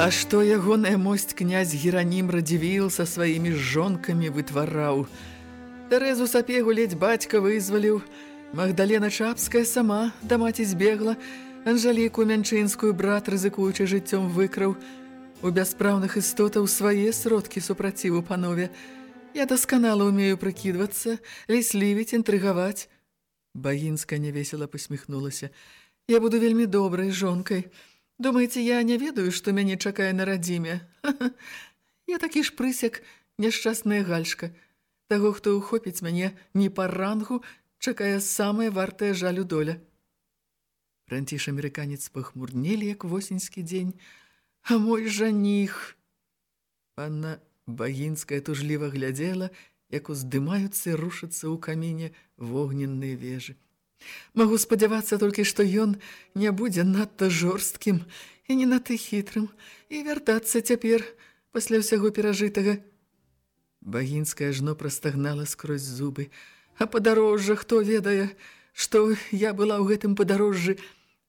А што ягоная мосць князь Геранім радзівіл са сваімі жонкамі вытвараў. Тэрезу сапегу ледзь бацька вызваліў, Магдалена Чапская сама да маці збегла, Анжаліку Мянчынскую брат, рызыкуючы жыццём, выкраў. У бяспраўных істотаў свае сродкі супраціву панове. Я дасканала умею прыкідвацца, ліслівіць, інтрыгаваць. Багінская невесела посміхнулася. Я буду вельмі добрай жонкай. Думаеце, я не ведаю, што мяне чакае на радзіме? Я такі ж прысяк, няшчасная гальшка. Таго, хто ўхопіць мяне не па рангу, чакае самая вартая жалю доля. Франціш амерыканец пахмурнелі, як восеньскі дзень. А мой жаніх! Панна Багінская тужліва глядзела, як уздымаюцца і рушацца ў каміне вогненныя вежы. Магу спадзявацца толькі, што ён не будзе надта жорсткім і не надта хітрым і вяртацца цяпер пасля ўсяго перажытага. Багінская жно прастагнала скрозь зубы. А падарожжа хто ведае, што я была ў гэтым падарожжы.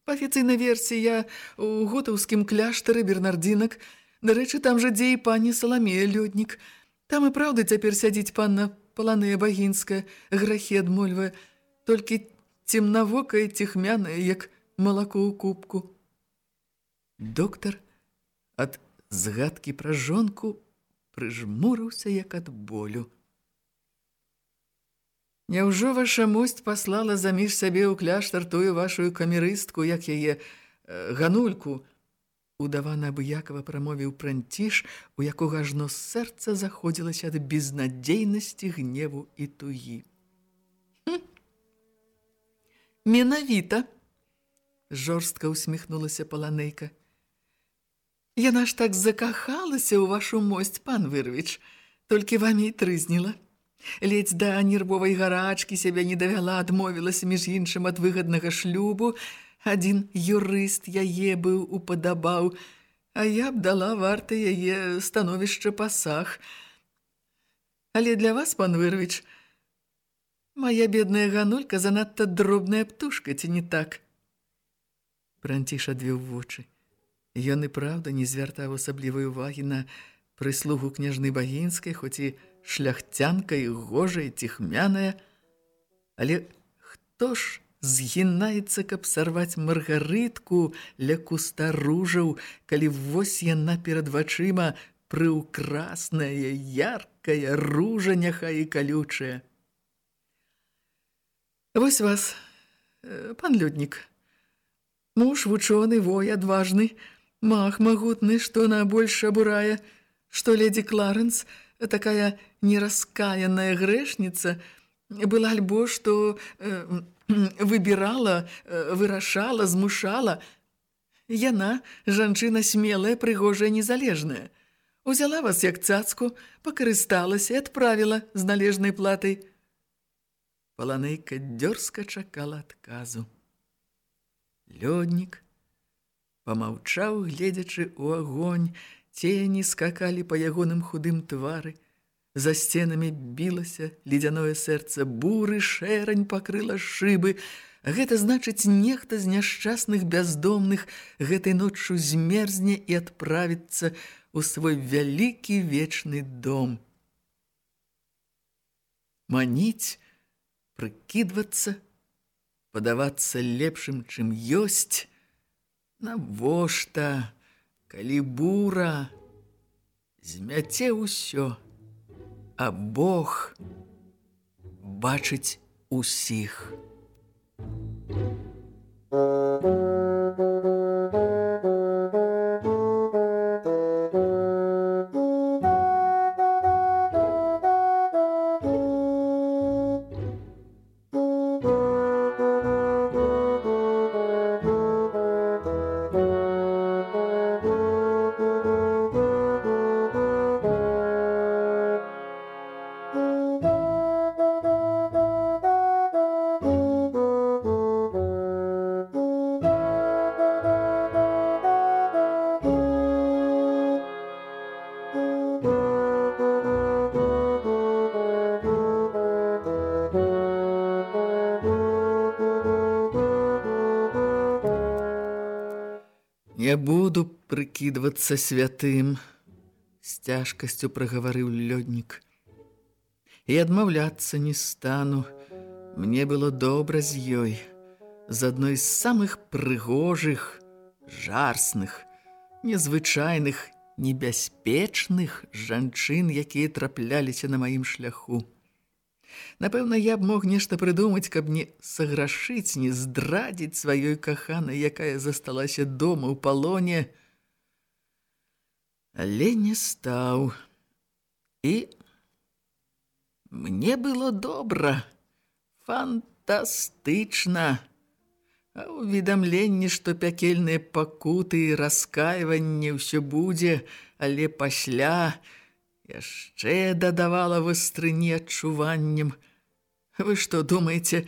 Па афіцыйнай версіі я ў готаўскім кляштары бернардзінак. Дарэчы, там жа дзе і пані Саламея лёднік. Там і праўда цяпер сядзіць панна Паланыя Багінская, грахі адмольвае. Толькі цемнавокая ціхмяная, як малако ў кубку. Доктар ад згадкі пра жонку прыжмурыўся як ад болю. Няўжо ваша мосць паслала заміж сабе ў кляштар тую вашу камерыстку, як яе э, ганульку? Удава набыякава прамовіў пранціш, у якога ажно сэрца заходзілася ад безнадзейнасці гневу і тугі. Менавіта, жорстка усміхнулася паланейка. Яна ж так закахалася ў вашу мосць, пан Вырвіч, толькі вамі і трызніла. Ледзь да нервовай гарачкі сябе не давяла, адмовілася між іншым ад выгаднага шлюбу. Адзін юрыст яе быў упадабаў, а я б дала варты яе становішча пасах. Але для вас, пан Вырвіч, Мая бедная ганулька занадта дробная птушка, ці не так? Пранціш адвёў вочы. Ён і праўда не звяртаў асаблівай увагі на прыслугу княжны Багінскай, хоць і шляхцянка і гожая, ціхмяная. Але хто ж згінаецца, каб сарваць маргарытку ля куста ружаў, калі вось яна перад вачыма прыўкрасная, яркая ружа няхай і калючая. Вось вас, э, пан Люднік. Муж вучоны, вой, адважны, мах магутны, што на больш абурае, што леді Кларэнс, такая нераскаянная грэшніца, была альбо, што э, выбірала, э, вырашала, змушала. Яна, жанчына смелая, прыгожая, незалежная. Узяла вас як цацку, пакарысталася і адправіла з належнай платай – Паланейка дёрзка чакала адказу. Лёднік памаўчаў, гледзячы ў агонь, цені скакалі па ягоным худым твары. За сценамі білася ледзяное сэрца буры, шэрань пакрыла шыбы. Гэта значыць, нехта з няшчасных бяздомных гэтай ноччу змерзне і адправіцца ў свой вялікі вечны дом. маніць, прыкідвацца, падавацца лепшым, чым ёсць, навошта, калі бура змяце ўсё, а Бог бачыць усіх. Не прыкідвацца святым, з цяжкасцю прагаварыў лёднік. І адмаўляцца не стану. Мне было добра з ёй, з адной з самых прыгожых, жарсных, незвычайных, небяспечных жанчын, якія трапляліся на маім шляху. Напэўна, я б мог нешта прыдумаць, каб не саграшыць, не здрадзіць сваёй каханай, якая засталася дома ў палоне. Але не стаў. І мне было добра, фантастычна. А ўведамленне, што пякельныя пакуты і раскайванне ўсё будзе, але пасля яшчэ дадавала вастрыні адчуваннем. Вы што думаеце,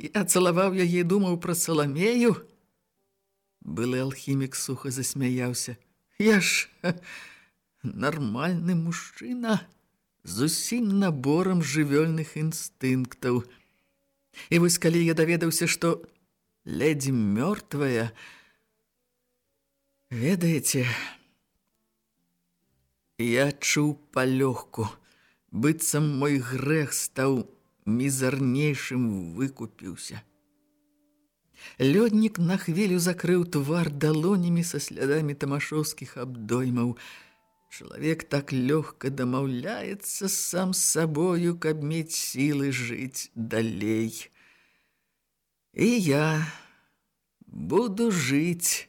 я цалаваў яе думаў пра саламею? Былы алхімік суха засмяяўся. Я ж нармальны мужчына з усім наборам жывёльных інстынктаў. І вось калі я даведаўся, што ледзь мёртвая, ведаеце, Я чуў палёгку, быццам мой грэх стаў мізарнейшым выкупіўся. Лёднік на хвілю закрыў твар далонямі са слядамі тамашоўскіх абдоймаў. Чалавек так лёгка дамаўляецца сам з сабою, каб мець сілы жыць далей. І я буду жыць,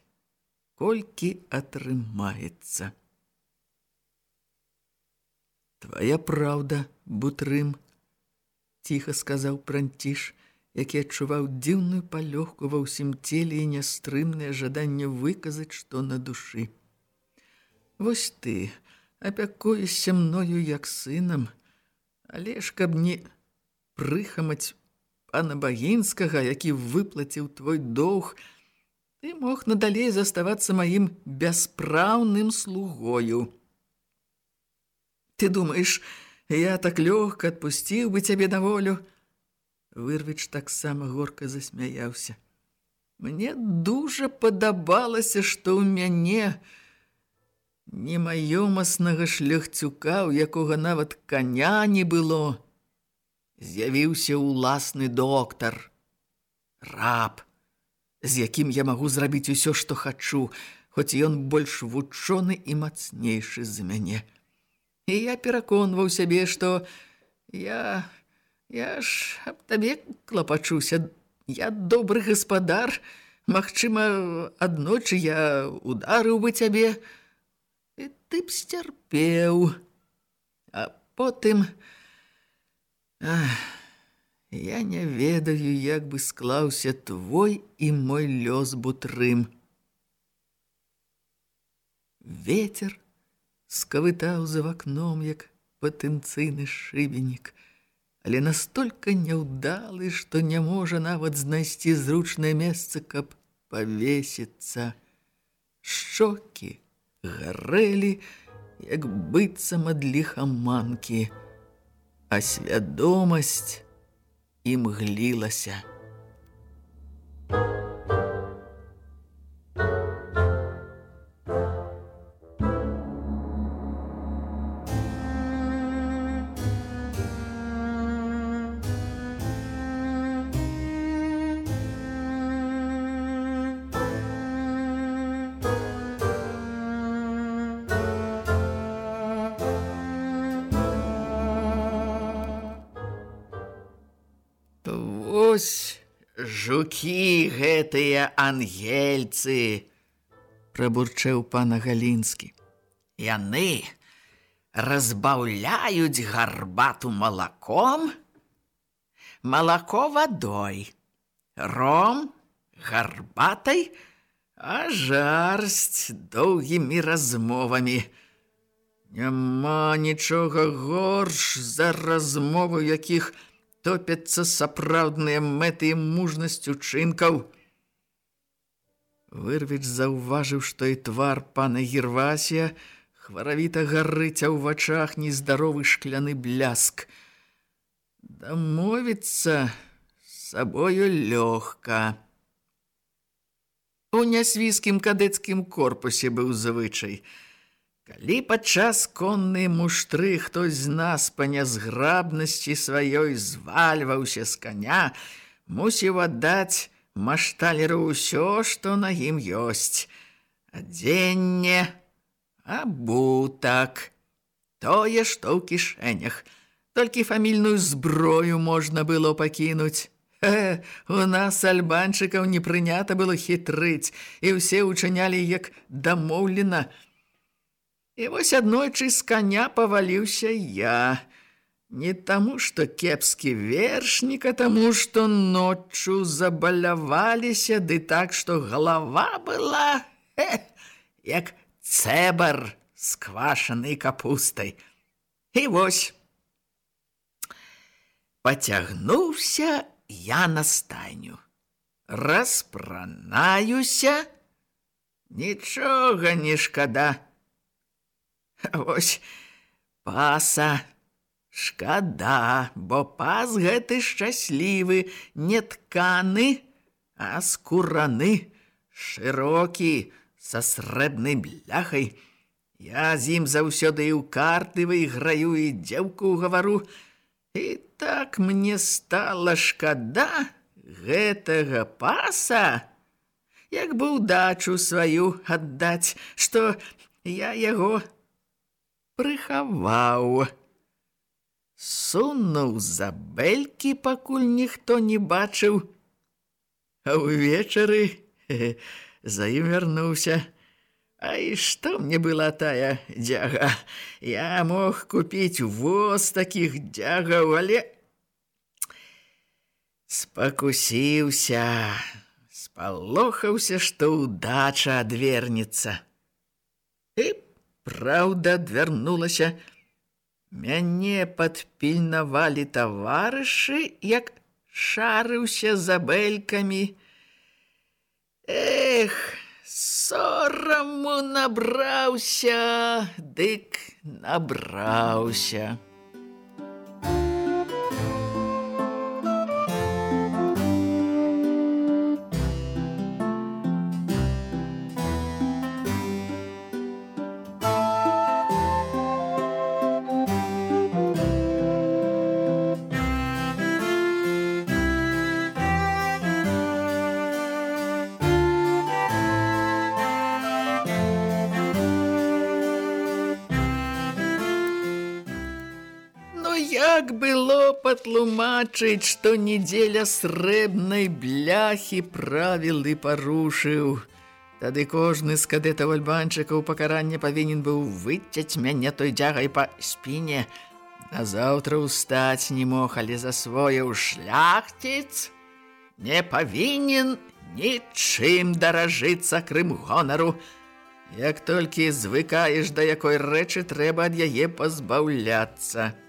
колькі атрымаецца. Твая праўда, бутрым, ціха сказаў пранціш, які адчуваў дзіўную палёгку ва ўсім целе і нястрымнае жаданне выказаць, што на душы. Вось ты апякуешся мною як сынам, але ж каб не прыхамаць пана Багінскага, які выплаціў твой доўг, ты мог надалей заставацца маім бяспраўным слугою. Ты думаешь, я так лёгка отпустил бы тебе на волю? Вырвіч таксама горка засмяяўся. Мне дужа падабалася, што ў мяне немаёмаснага шляхцюка, у якога нават каня не было, з'явіўся ўласны доктар, раб, з якім я магу зрабіць усё, што хачу, хоць ён больш вучоны і мацнейшы за мяне. І я пераконваў сябе, што я... я ж аб табе клапачуся. Я добры гаспадар. Магчыма, аднойчы я ударыў бы цябе. І ты б сцярпеў. А потым... Ах, я не ведаю, як бы склаўся твой і мой лёс бутрым. Ветер скавытаў за вакном, як патэнцыйны шыбенік, але настолькі няўдалы, што не можа нават знайсці зручнае месца, каб павесіцца. Шчокі гарэлі, як быццам ад ліхаманкі, а свядомасць імглілася. Вось жукі гэтыя ангельцы, прабурчэў пана Галінскі. Яны разбаўляюць гарбату малаком, малако вадой, ром гарбатай, а жарсць доўгімі размовамі. Няма нічога горш за размовы, якіх топяцца сапраўдныя мэты і мужнасць учынкаў. Вырвіч заўважыў, што і твар пана Гервасія хваравіта гарыць, а ў вачах нездаровы шкляны бляск. Дамовіцца сабою лёгка. У нясвійскім кадэцкім корпусе быў звычай – Калі падчас коннай муштры хтось з нас па нязграбнасці сваёй звальваўся з каня, мусіў аддаць машталеру ўсё, што на ім ёсць. Адзенне, абутак, тое, што ў кішэнях. Толькі фамільную зброю можна было пакінуць. Э, у нас альбанчыкаў не прынята было хітрыць, і ўсе ўчынялі як дамоўлена – І вось аднойчы з каня паваліўся я. Не таму, што кепскі вершнік, а таму, што ноччу забаляваліся, ды так, што галава была, э, як цэбар з квашанай капустай. І вось, пацягнуўся я на стайню. Распранаюся, нічога не шкада, Вось паса шкада, бо пас гэты шчаслівы, не тканы, а скураны, шырокі, са срэбнай бляхай. Я з ім заўсёды і ў карты выйграю і дзеўку гавару. І так мне стала шкада гэтага паса, як бы ўдачу сваю аддаць, што я яго прыхаваў. Сунуў за бэлькі, пакуль ніхто не бачыў. А ўвечары за ім вярнуўся. А і што мне была тая дзяга? Я мог купіць воз такіх дзягаў, але спакусіўся, спалохаўся, што ўдача адвернецца. І Праўда, адвярнулася. Мяне падпільнавалі таварышы, як шарыўся за бэлькамі. Эх, сораму набраўся, дык набраўся. Патлумачыць, што недзеля срэбнай бляхі правілы парушыў. Тады кожны з кадэтаў альбанчыкаў пакарання павінен быў выцяць мяне той дзягай па спіне. А заўтра ўстаць не мог, але засвоіў шляхціц. Не павінен нічым даражыцца крым гонару. Як толькі звыкаеш да якой рэчы трэба ад яе пазбаўляцца.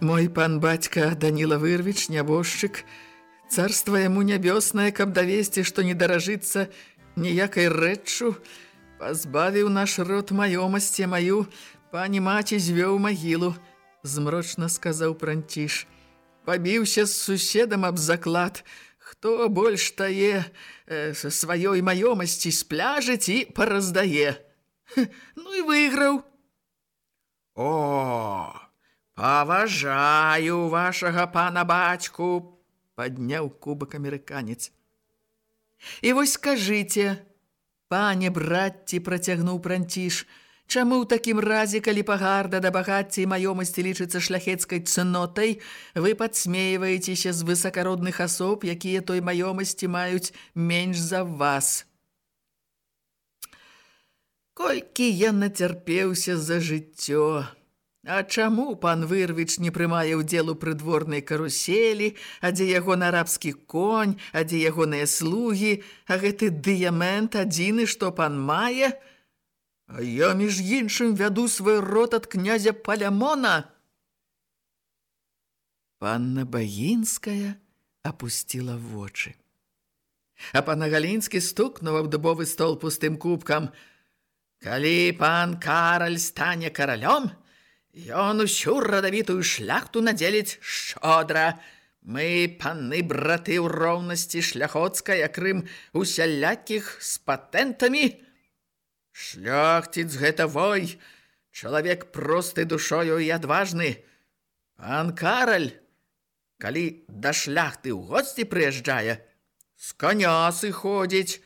Мой пан бацька Даніла Вырвіч, нябожчык, царства яму нябёснае, каб давесці, што не даражыцца ніякай рэччу, пазбавіў наш род маёмасці маю, пані маці звёў магілу, змрочна сказаў пранціш. Пабіўся з суседам аб заклад, хто больш тае э, сваёй маёмасці спляжыць і параздае. Ну і выйграў. О! «Паважаю вашага пана бацьку!» – падняў кубак амерыканец. «І вось скажыце, пане братці, – працягнуў пранціш, Чаму ў такім разе, калі пагарда да багацця і маёмасці лічыцца шляхецкай цнотай, вы падсмейваецеся з высакародных асоб, якія той маёмасці маюць менш за вас? Колькі я нацярпеўся за жыццё! А чаму пан Вырвіч не прымае ўдзел у прыдворнай каруселі, а дзе яго арабскі конь, а дзе ягоныя слугі, а гэты дыямент адзіны, што пан мае? А я, між іншым, вяду свой рот ад князя Палямона. Панна Багінская апусціла вочы. А пана Галінскі стукнуў аб дубовы стол пустым кубкам. «Калі пан Караль стане каралём, Ён усю радавітую шляхту надзеліць шчодра. Мы, паны браты ў роўнасці шляхоцкай, акрым усялякіх з патэнтамі. Шляхціц гэта вой, чалавек просты душою і адважны. Пан Караль, калі да шляхты ў госці прыязджае, з коня сыходзіць,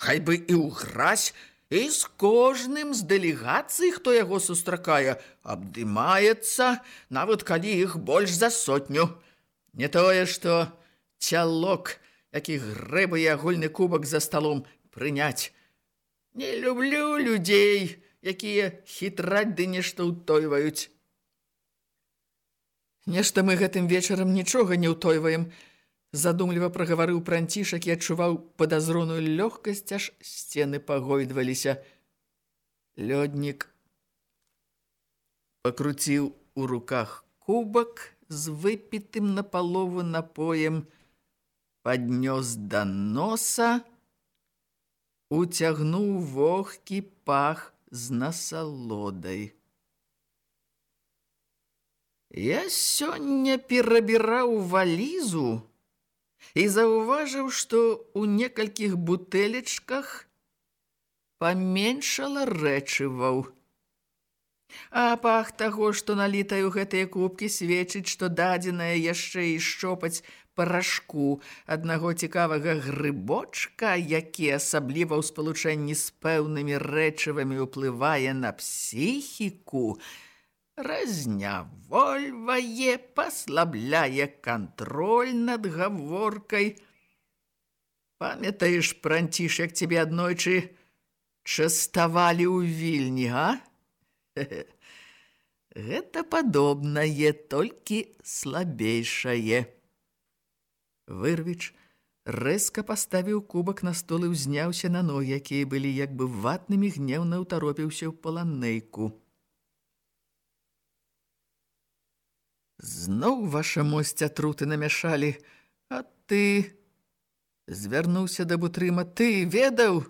хай бы і ў гразь, і з кожным з дэлегацый, хто яго сустракае, абдымаецца, нават калі іх больш за сотню. Не тое, што цялок, які грэба і агульны кубак за сталом прыняць. Не люблю людзей, якія хітраць ды нешта ўтойваюць. Нешта мы гэтым вечарам нічога не ўтойваем, Задумліва прагаварыў пранцішак і адчуваў падазроную лёгкасць, аж сцены пагойдваліся. Лёднік пакруціў у руках кубак з выпітым на палову напоем, паднёс да носа, уцягнуў вогкі пах з насалодай. Я сёння перабіраў валізу, і заўважыў, што ў некалькіх бутэлечках паменшала рэчываў. А пах таго, што налітаю гэтыя кубкі, сведчыць, што дадзеная яшчэ і шчопаць парашку аднаго цікавага грыбочка, які асабліва ў спалучэнні з пэўнымі рэчывамі ўплывае на псіхіку, разнявольвае, паслабляе кантроль над гаворкай. Памятаеш, пранціш, як цябе аднойчы частавалі ў вільні, а? Гэта падобнае, толькі слабейшае. Вырвіч рэзка паставіў кубак на стол і ўзняўся на ногі, якія былі як бы ватнымі гневна ўтаропіўся ў паланейку. Зноў ваша мосць атруты намяшалі, а ты звярнуўся да бутрыма, ты ведаў,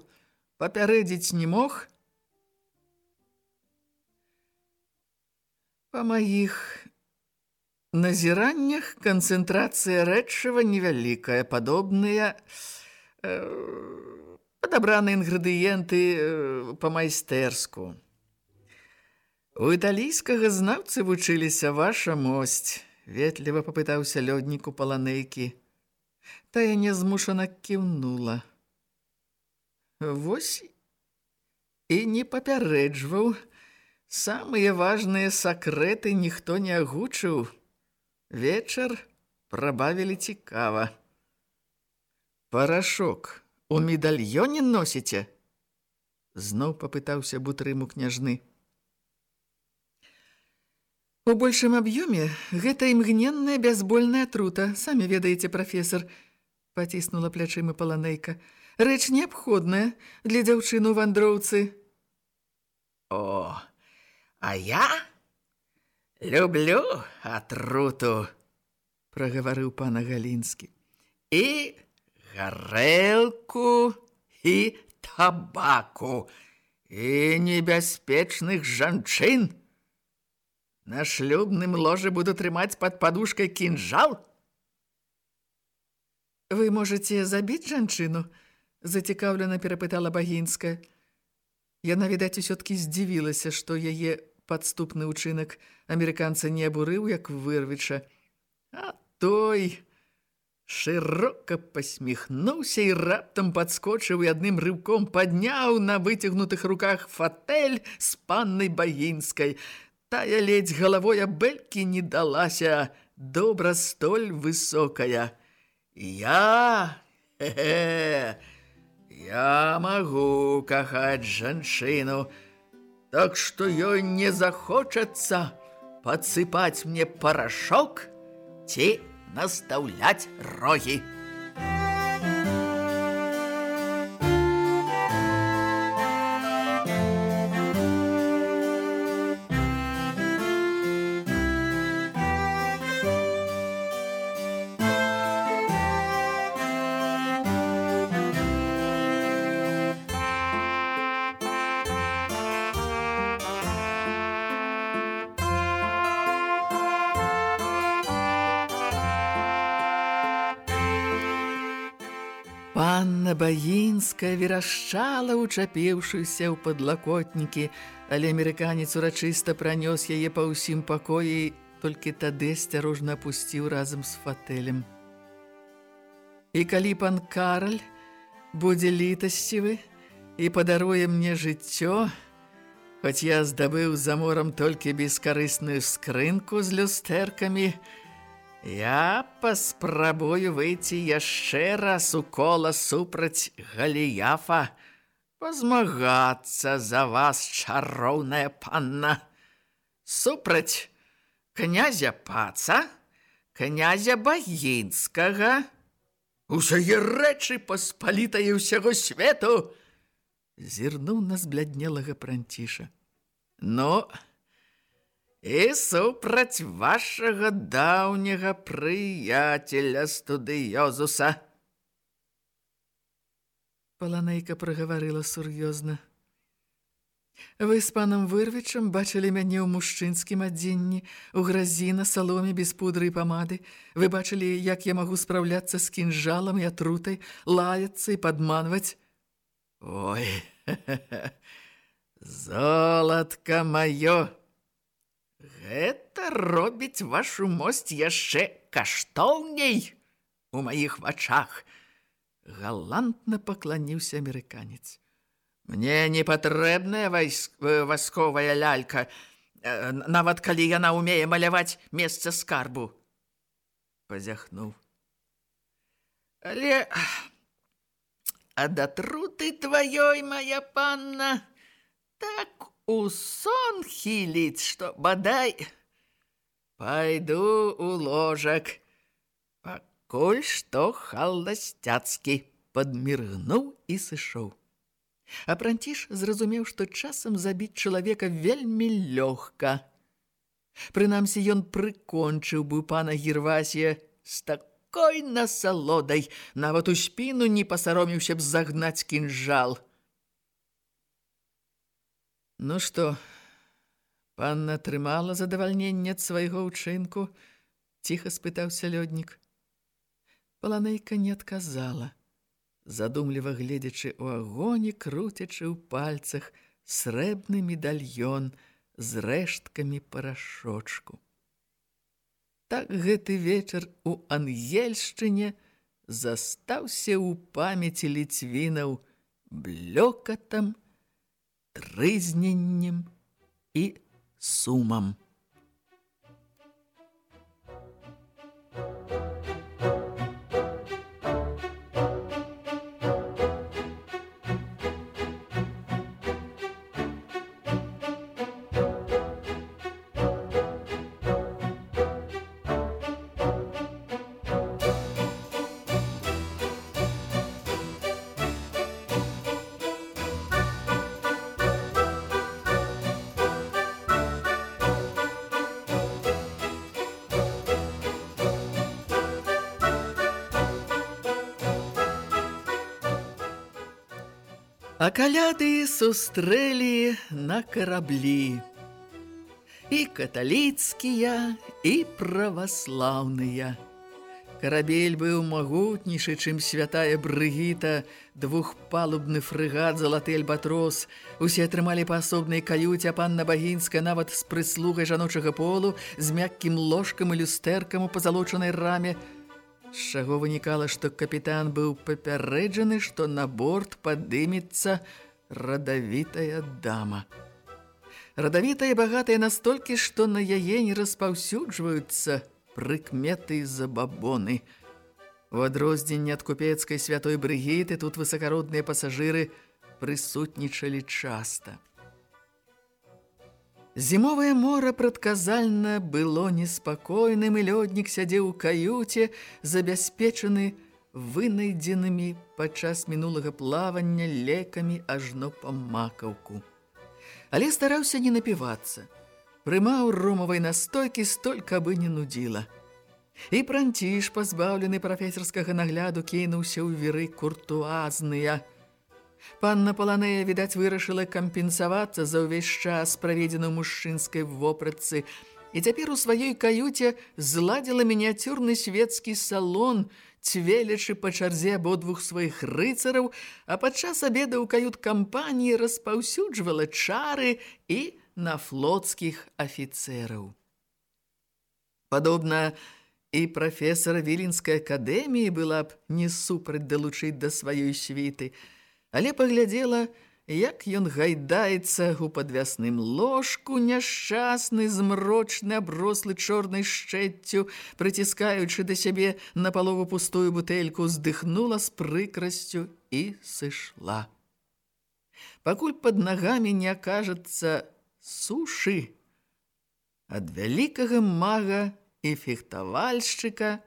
папярэдзіць не мог. Па маіх назіраннях канцэнтрацыя рэчыва невялікая, падобныя э, падабраныя інгрэдыенты э, па-майстэрску. У італійскага знаўцы вучыліся ваша мосць, ветліва папытаўся лёдніку паланейкі. Тая нязмушана кіўнула. Вось і не папярэджваў. Самыя важныя сакрэты ніхто не агучыў. Вечар прабавілі цікава. Парашок у медальёне носіце? Зноў папытаўся бутрыму княжны. У большым аб'ёме гэта імгненная бязбольная трута, самі ведаеце, прафесор, паціснула плячымі паланейка. Рэч неабходная для дзяўчыну вандроўцы. О, а я люблю атруту, прагаварыў пана Галінскі. І гарэлку і табаку і небяспечных жанчын. На шлюбным ложе буду трымаць пад падушкай кінжал? Вы можаце забіць жанчыну? Зацікаўлена перапытала Багінская. Яна, відаць, усё-ткі здзівілася, што яе падступны ўчынак амерыканца не абурыў, як вырвіча. А той шырока пасміхнуўся і раптам падскочыў і адным рыўком падняў на выцягнутых руках фатэль з паннай Багінскай. Тая ледзь галавой абэлькі не далася, добра столь высокая. Я, хе-хе, я магу кахаць жанчыну, так што ёй не захочацца падсыпаць мне парашок ці настаўляць рогі. Багінская верашчала, учапіўшыся ў падлакотнікі, але амерыканец урачыста пранёс яе па ўсім пакоі, толькі тады асцярожна апусціў разам з фатэлем. І калі пан Караль будзе літасцівы і падаруе мне жыццё, хоць я здабыў за морам толькі бескарысную скрынку з люстэркамі, Я паспрабую выйти яшчэ раз у кола супраць Галіяфа, пазмагацца за вас, чароўная панна. Супраць князя Паца, князя Багінскага, усяе рэчы паспалітае ўсяго свету, зірнуў на збляднелага пранціша. Но... І супраць вашага даўняга прыяцеля студыёзуса. Паланейка прагаварыла сур'ёзна. Вы з панам Вырвічам бачылі мяне ў мужчынскім адзенні, у гразі на саломе без пудры і памады. Вы бачылі, як я магу спраўляцца з кінжалам і атрутай, лаяцца і падманваць. Ой, золатка маё! Гэта робіць вашу мость яшчэ каштоўней у маіх вачах. Галантна пакланіўся амерыканец. Мне не патрэбная вайсковая лялька, э, нават калі яна ўмее маляваць месца скарбу. Пазяхнуў. Але ад атруты тваёй, моя панна, так у сон хіліць, што бадай пайду у ложак. Пакуль што халдасцяцкі падміргнуў і сышоў. А пранціш зразумеў, што часам забіць чалавека вельмі лёгка. Прынамсі ён прыкончыў бы пана Гірвасія з такой насалодай, нават у спіну не пасароміўся б загнаць кінжал. Ну што, панна атрымала задавальненне ад свайго ўчынку? Ціха спытаўся лёднік. Паланейка не адказала, задумліва гледзячы ў агоні, круцячы ў пальцах срэбны медальён з рэшткамі парашочку. Так гэты вечар у Ангельшчыне застаўся ў памяці ліцвінаў блёкатам трызненнем і сумам. А каляды сустрэлі на караблі. І каталіцкія, і праваслаўныя. Карабель быў магутнішы, чым святая Брыгіта, двухпалубны фрыгат залаты альбатрос. Усе атрымалі па асобнай каюце, а панна Багінская нават з прыслугай жаночага полу, з мяккім ложкам і люстэркам у пазалочанай раме. З чаго вынікала, што капітан быў папярэджаны, што на борт падымецца радавітая дама. Радавітая багатая настолькі, што на яе не распаўсюджваюцца прыкметы забабоны. У адрозненне ад купецкай святой брыгіты тут высакародныя пасажыры прысутнічалі часта. Зімовае мора прадказальна было неспакойным, і лёднік сядзеў у каюце, забяспечаны вынайдзенымі падчас мінулага плавання лекамі ажно па макаўку. Але стараўся не напівацца. Прымаў ромавай настойкі столькі бы не нудзіла. І пранціш, пазбаўлены прафесарскага нагляду, кінуўся ў веры куртуазныя – Панна Паланея, відаць, вырашыла кампенсавацца за ўвесь час, праведзены ў мужчынскай вопратцы, і цяпер у сваёй каюце зладзіла мініяцюрны свецкі салон, цвелячы па чарзе абодвух сваіх рыцараў, а падчас абеда ў кают-кампаніі распаўсюджвала чары і на флотскіх афіцэраў. Падобна, і прафесара Віленскай акадэміі была б не супраць далучыць да сваёй світы – але паглядзела, як ён гайдаецца у падвясным ложку, няшчасны, змрочны, аброслы чорнай шчэццю, прыціскаючы да сябе на палову пустую бутэльку, здыхнула з прыкрасцю і сышла. Пакуль пад нагамі не акажацца сушы, ад вялікага мага і фехтавальшчыка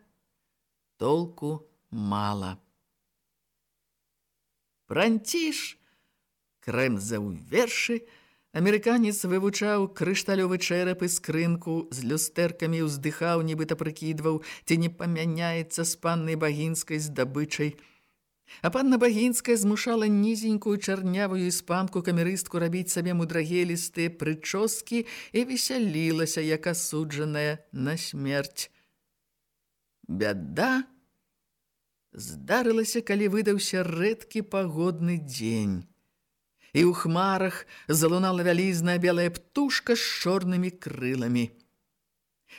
толку мала. Пранціш крэмзаў вершы, амерыканец вывучаў крышталёвы чэрап і скрынку, з люстэркамі ўздыхаў, нібыта прыкідваў, ці не памяняецца з паннай багінскай здабычай. А панна багінская змушала нізенькую чарнявую іспанку камерыстку рабіць сабе мудрагелістыя прычоскі і весялілася, як асуджаная на смерць. Бяда здарылася, калі выдаўся рэдкі пагодны дзень. І ў хмарах залунала вялізная белая птушка з чорнымі крыламі.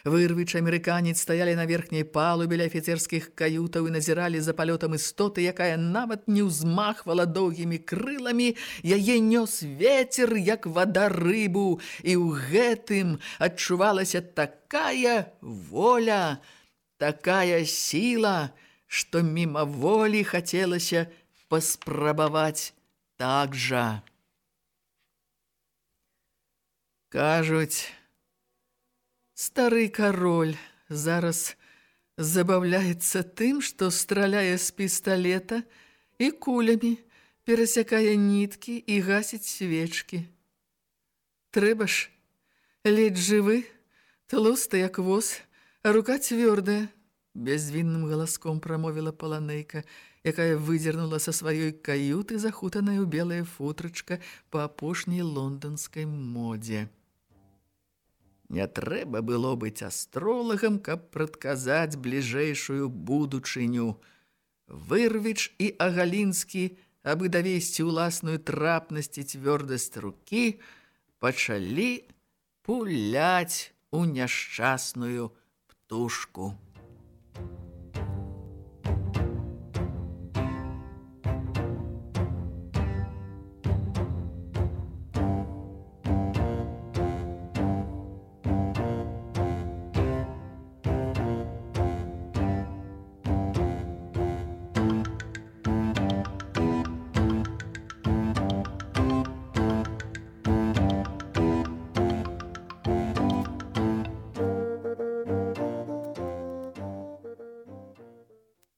Вырвіч амерыканец стаялі на верхняй палубе ля афіцерскіх каютаў і назіралі за палётам істоты, якая нават не ўзмахвала доўгімі крыламі, яе нёс ветер, як вада рыбу, і ў гэтым адчувалася такая воля, такая сіла, што мімаволі хацелася паспрабаваць так жа. Кажуць, стары кароль зараз забаўляецца тым, што страляе з пісталета і кулямі перасякае ніткі і гасіць свечкі. Трэба ж, ледь жывы, тлусты як воз, рука цвёрдая, Безвінным галаском прамовіла паланейка, якая выдзернула са сваёй каюты захутаная ў белая футрачка па апошняй лонданскай модзе. Не трэба было быць астролагам, каб прадказаць бліжэйшую будучыню. Вырвіч і Агалінскі, абы давесці ўласную трапнасць і цвёрдасць рукі, пачалі пуляць у няшчасную птушку.